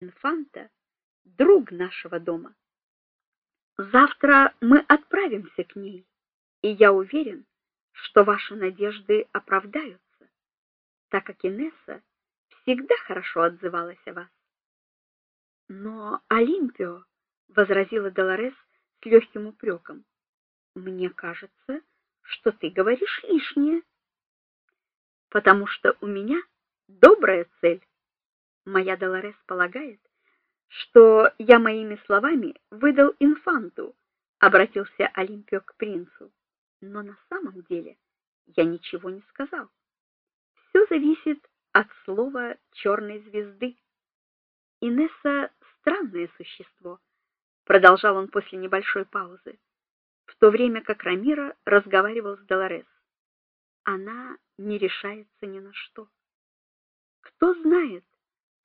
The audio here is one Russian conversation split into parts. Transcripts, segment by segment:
инфанта друг нашего дома. Завтра мы отправимся к ней, и я уверен, что ваши надежды оправдаются, так как Инесса всегда хорошо отзывалась о вас. Но Олимпио, возразила Долорес с легким упреком, мне кажется, что ты говоришь лишнее, потому что у меня добрая цель. Моя Долорес полагает, что я моими словами выдал инфанту, обратился Олимпио к принцу. Но на самом деле я ничего не сказал. Все зависит от слова черной звезды. Инесса странное существо, продолжал он после небольшой паузы, в то время как Рамира разговаривал с Долорес. Она не решается ни на что. Кто знает,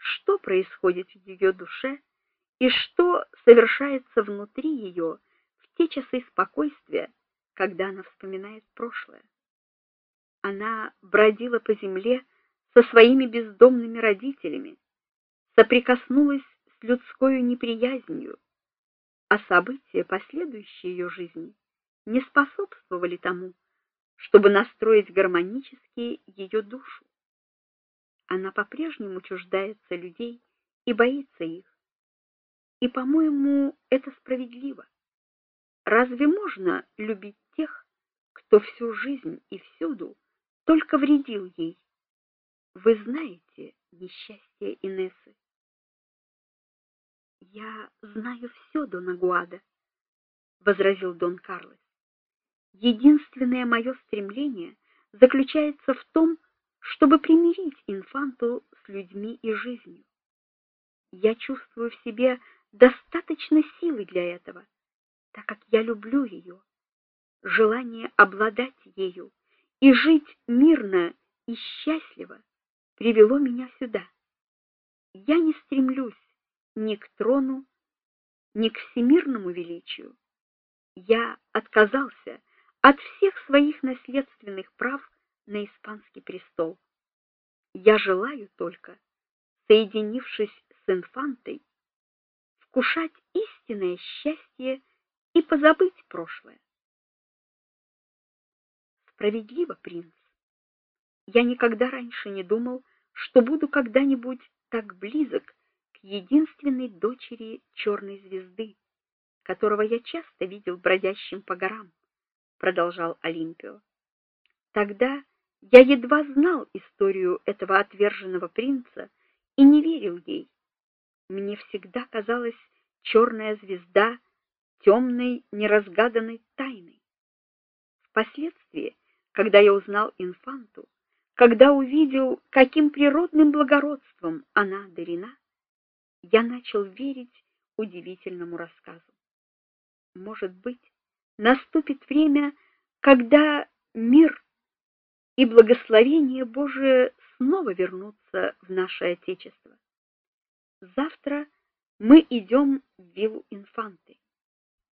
что происходит в ее душе и что совершается внутри ее в те часы спокойствия, когда она вспоминает прошлое. Она бродила по земле со своими бездомными родителями, соприкоснулась с людской неприязнью, а события последующей ее жизни не способствовали тому, чтобы настроить гармонически ее душу. Она по-прежнему чуждается людей и боится их. И, по-моему, это справедливо. Разве можно любить тех, кто всю жизнь и всюду только вредил ей? Вы знаете несчастье Инессы. Я знаю все, Дон Агуада, возразил Дон Карлос. Единственное мое стремление заключается в том, чтобы примирить инфанту с людьми и жизнью. Я чувствую в себе достаточно силы для этого, так как я люблю ее. Желание обладать ею и жить мирно и счастливо привело меня сюда. Я не стремлюсь ни к трону, ни к всемирному величию. Я отказался от всех своих наследственных прав на испанский престол. Я желаю только, соединившись с инфантой, вкушать истинное счастье и позабыть прошлое. Справедливо, принц. Я никогда раньше не думал, что буду когда-нибудь так близок к единственной дочери черной звезды, которого я часто видел бродящим по горам, продолжал Олимпио. Тогда я едва знал историю этого отверженного принца и не верил ей. Мне всегда казалась черная звезда темной неразгаданной тайной. Впоследствии, когда я узнал инфанту, когда увидел, каким природным благородством она одарена, я начал верить удивительному рассказу. Может быть, наступит время, когда мир и благословение Божие снова вернутся в наше отечество. Завтра мы идем в виллу Инфанты.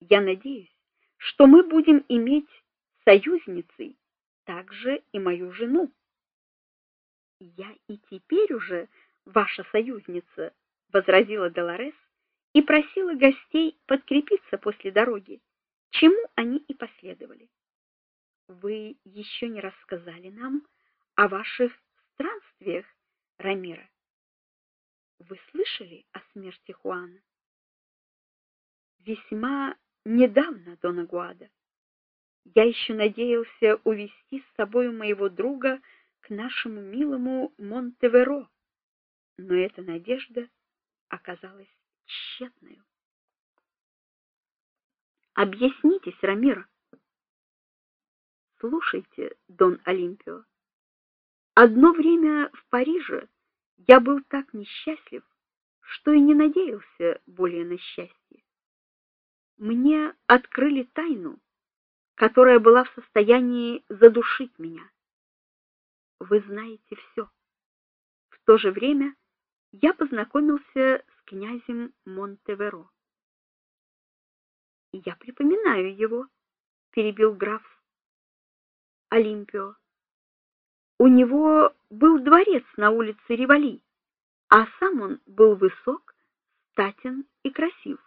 Я надеюсь, что мы будем иметь союзницей также и мою жену. Я и теперь уже ваша союзница, возразила Долорес и просила гостей подкрепиться после дороги, чему они и последовали. Вы еще не рассказали нам о ваших странствиях, Рамира. Вы слышали о смерти Хуана? Весьма недавно, Дон Агуада. Я еще надеялся увести с собой моего друга к нашему милому Монтеверо, но эта надежда оказалась тщетной. Объяснитесь, Рамира. Слушайте, Дон Олимпио. Одно время в Париже я был так несчастлив, что и не надеялся более на счастье. Мне открыли тайну, которая была в состоянии задушить меня. Вы знаете все. В то же время я познакомился с князем Монтеверо. Я припоминаю его, перебил граф Олимпио. У него был дворец на улице Ривали, а сам он был высок, статен и красив.